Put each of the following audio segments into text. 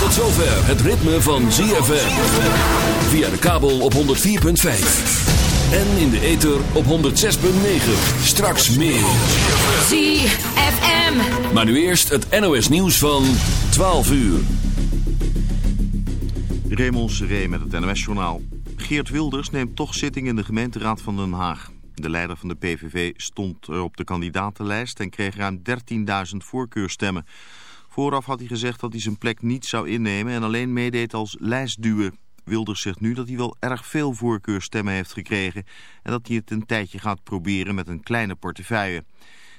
Tot zover het ritme van ZFM. Via de kabel op 104.5. En in de ether op 106.9. Straks meer. ZFM. Maar nu eerst het NOS nieuws van 12 uur. Raymond Seré met het NOS-journaal. Geert Wilders neemt toch zitting in de gemeenteraad van Den Haag. De leider van de PVV stond op de kandidatenlijst en kreeg ruim 13.000 voorkeurstemmen. Vooraf had hij gezegd dat hij zijn plek niet zou innemen en alleen meedeed als lijstduwer. Wilders zegt nu dat hij wel erg veel voorkeurstemmen heeft gekregen... en dat hij het een tijdje gaat proberen met een kleine portefeuille.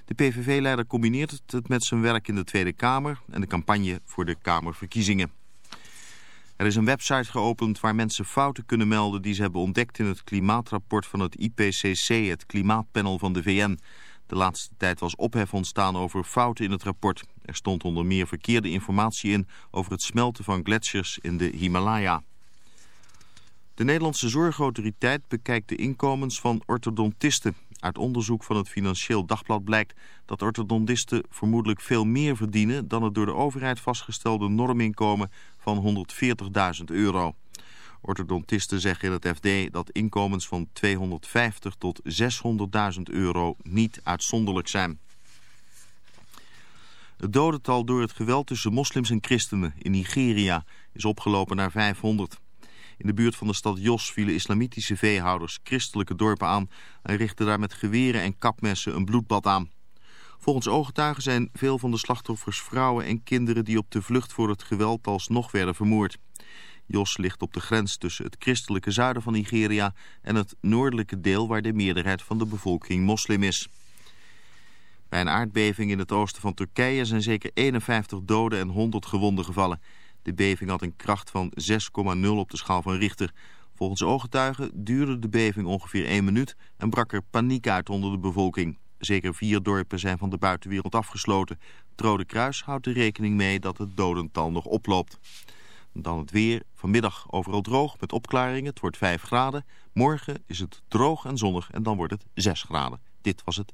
De PVV-leider combineert het met zijn werk in de Tweede Kamer... en de campagne voor de Kamerverkiezingen. Er is een website geopend waar mensen fouten kunnen melden die ze hebben ontdekt in het klimaatrapport van het IPCC, het klimaatpanel van de VN. De laatste tijd was ophef ontstaan over fouten in het rapport. Er stond onder meer verkeerde informatie in over het smelten van gletsjers in de Himalaya. De Nederlandse Zorgautoriteit bekijkt de inkomens van orthodontisten. Uit onderzoek van het Financieel Dagblad blijkt dat orthodontisten vermoedelijk veel meer verdienen dan het door de overheid vastgestelde norminkomen van 140.000 euro. Orthodontisten zeggen in het FD dat inkomens van 250 tot 600.000 euro niet uitzonderlijk zijn. Het dodental door het geweld tussen moslims en christenen in Nigeria is opgelopen naar 500. In de buurt van de stad Jos vielen islamitische veehouders christelijke dorpen aan... en richtten daar met geweren en kapmessen een bloedbad aan. Volgens ooggetuigen zijn veel van de slachtoffers vrouwen en kinderen... die op de vlucht voor het geweld alsnog werden vermoord. Jos ligt op de grens tussen het christelijke zuiden van Nigeria... en het noordelijke deel waar de meerderheid van de bevolking moslim is. Bij een aardbeving in het oosten van Turkije zijn zeker 51 doden en 100 gewonden gevallen... De beving had een kracht van 6,0 op de schaal van Richter. Volgens ooggetuigen duurde de beving ongeveer 1 minuut en brak er paniek uit onder de bevolking. Zeker vier dorpen zijn van de buitenwereld afgesloten. Het Rode Kruis houdt er rekening mee dat het dodental nog oploopt. Dan het weer. Vanmiddag overal droog met opklaringen. Het wordt 5 graden. Morgen is het droog en zonnig en dan wordt het 6 graden. Dit was het...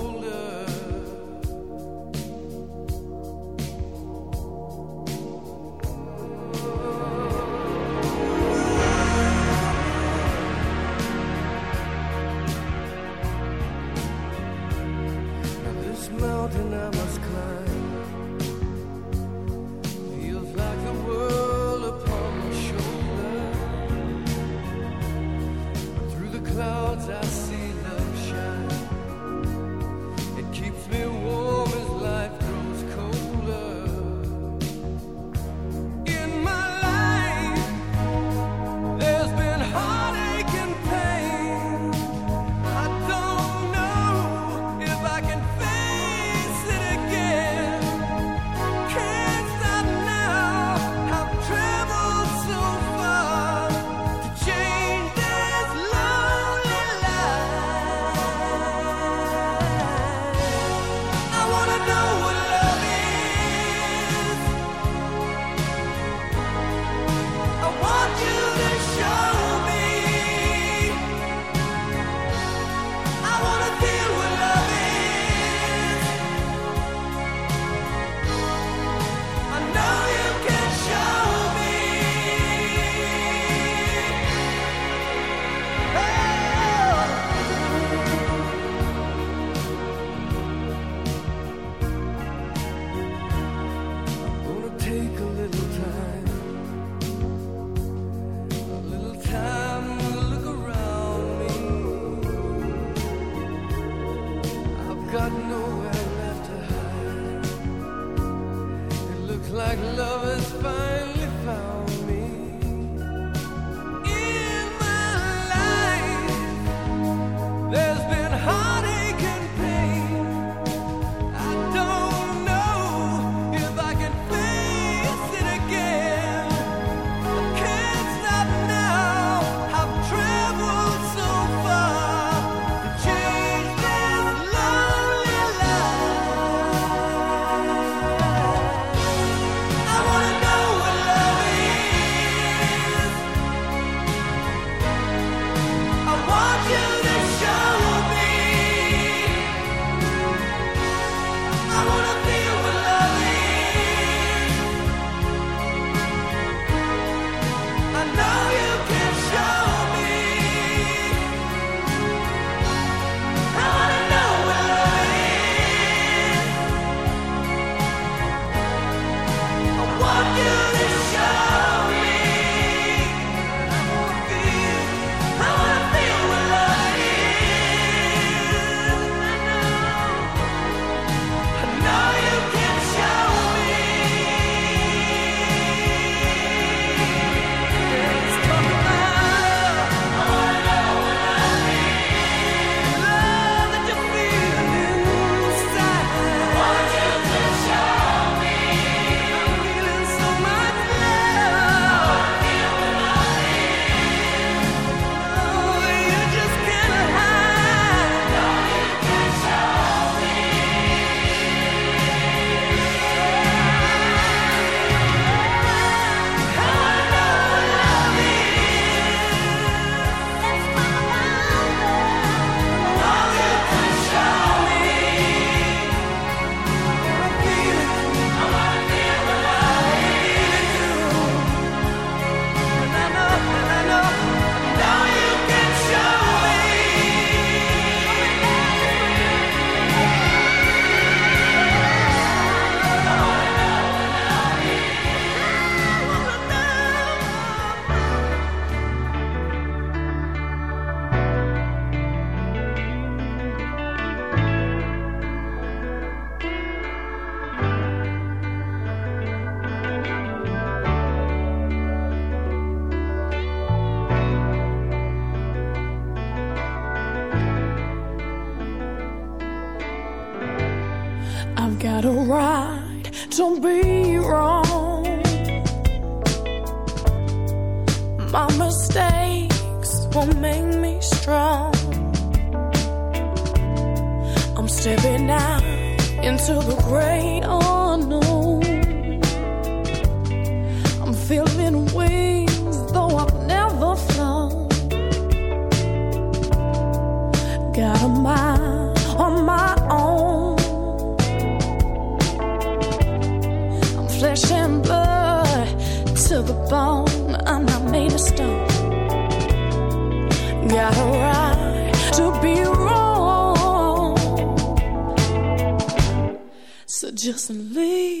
Clouds I see don't be wrong. My mistakes will make me strong. I'm stepping out into the great unknown. Oh, just leave.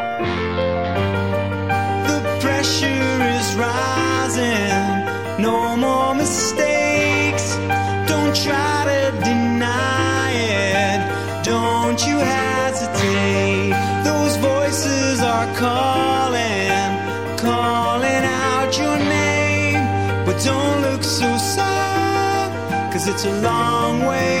It's a long way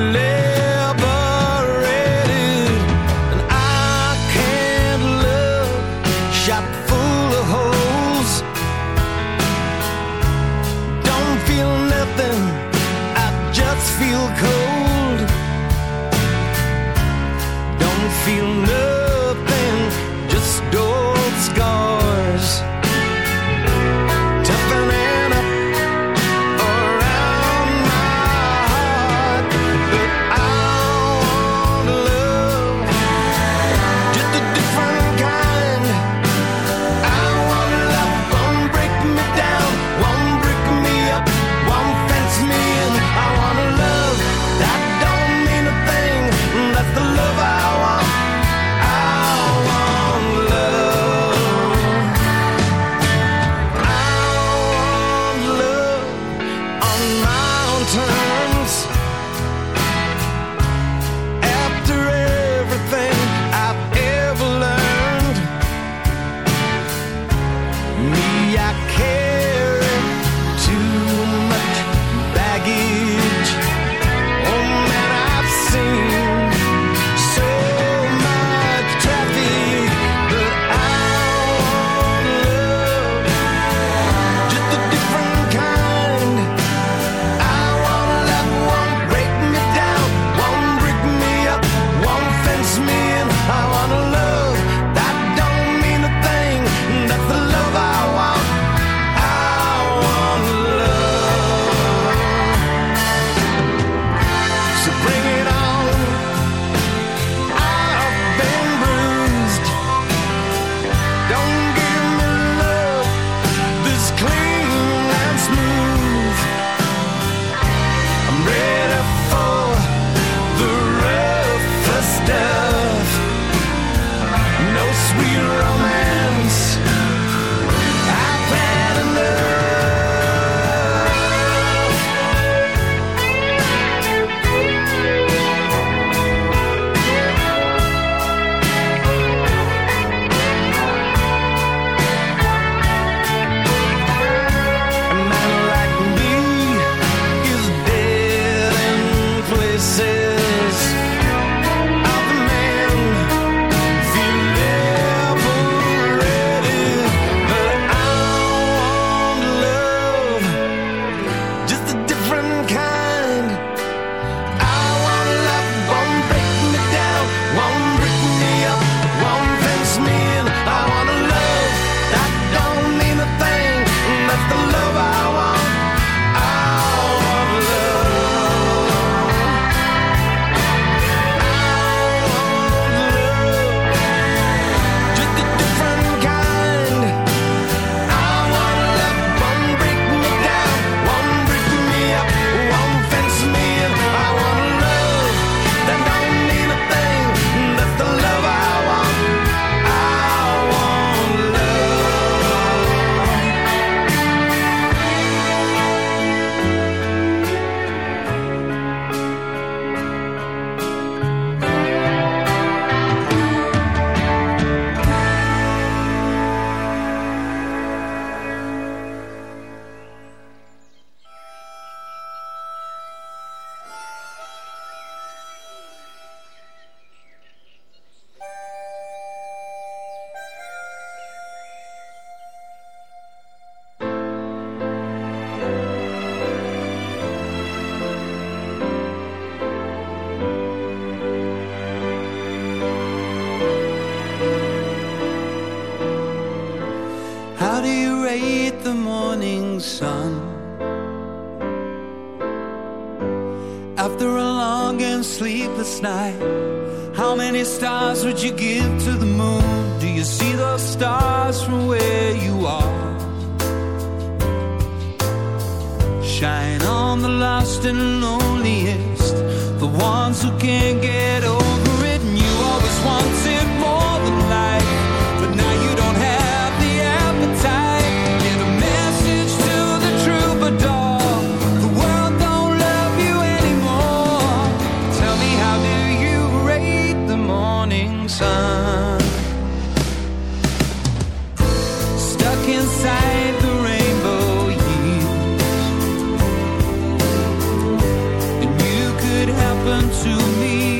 to me.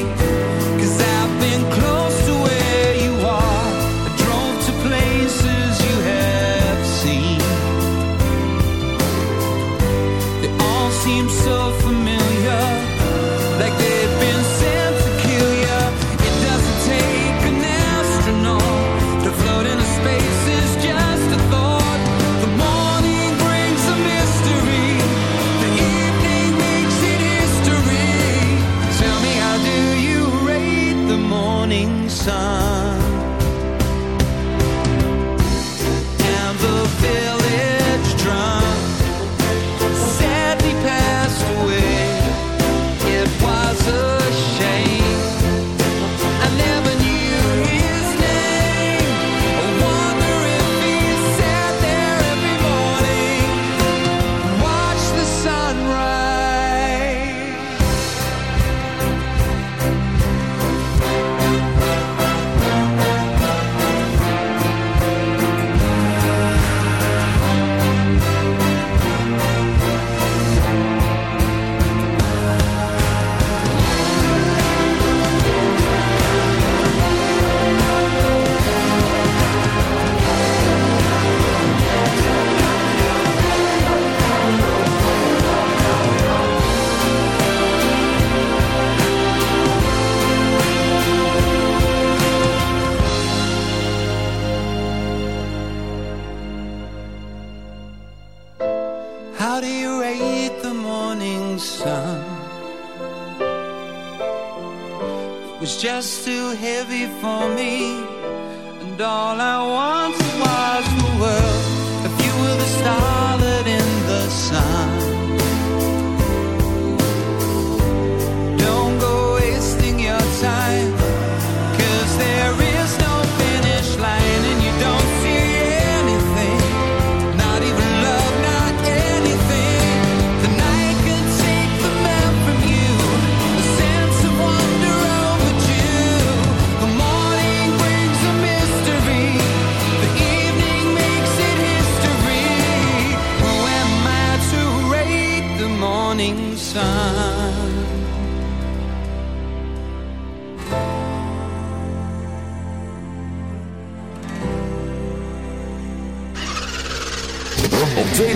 all I want.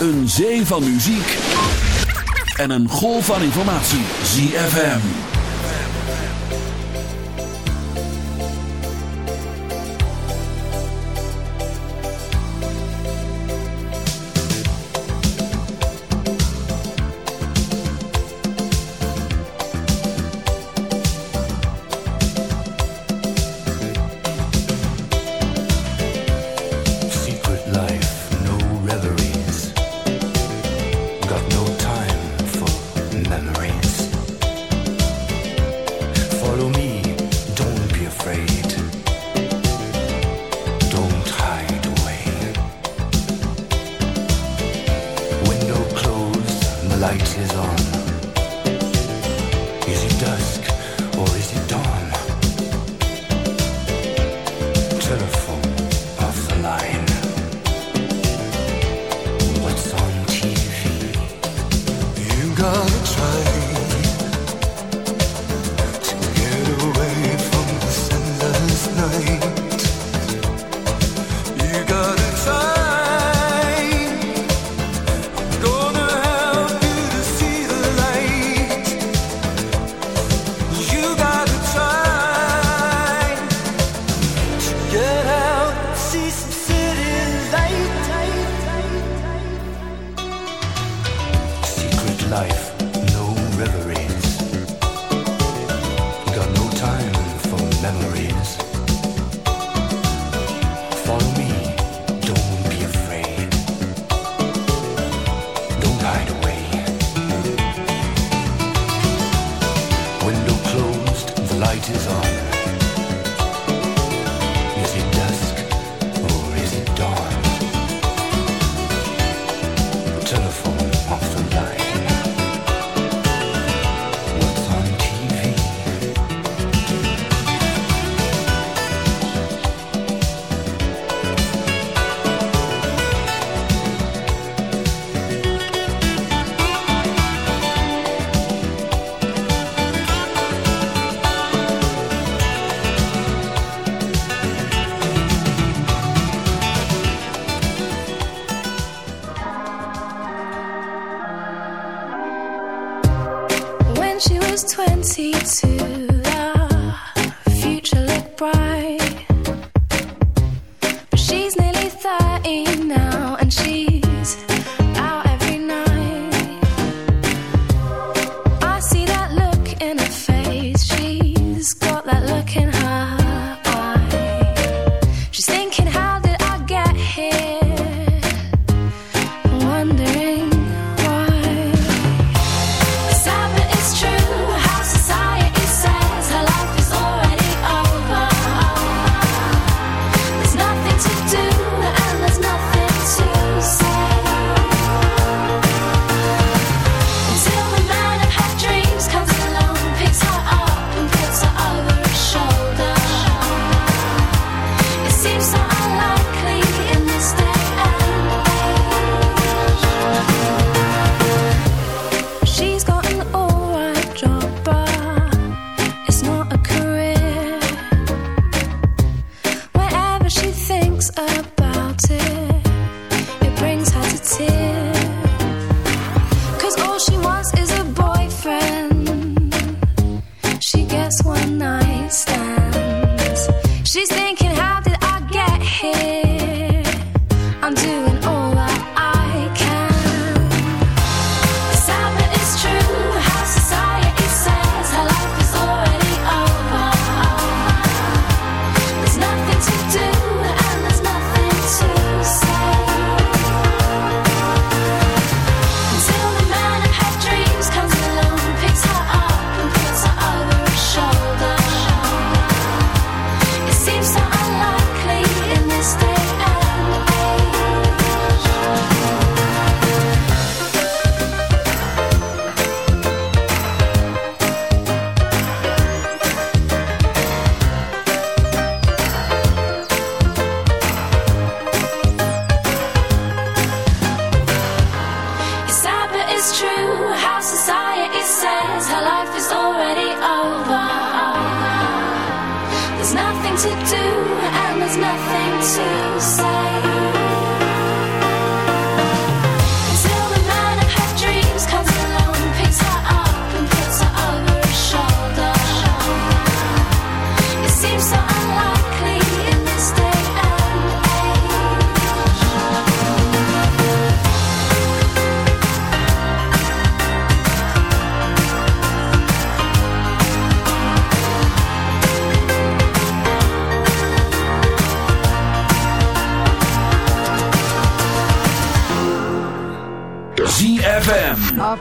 Een zee van muziek en een golf van informatie. ZFM. memory.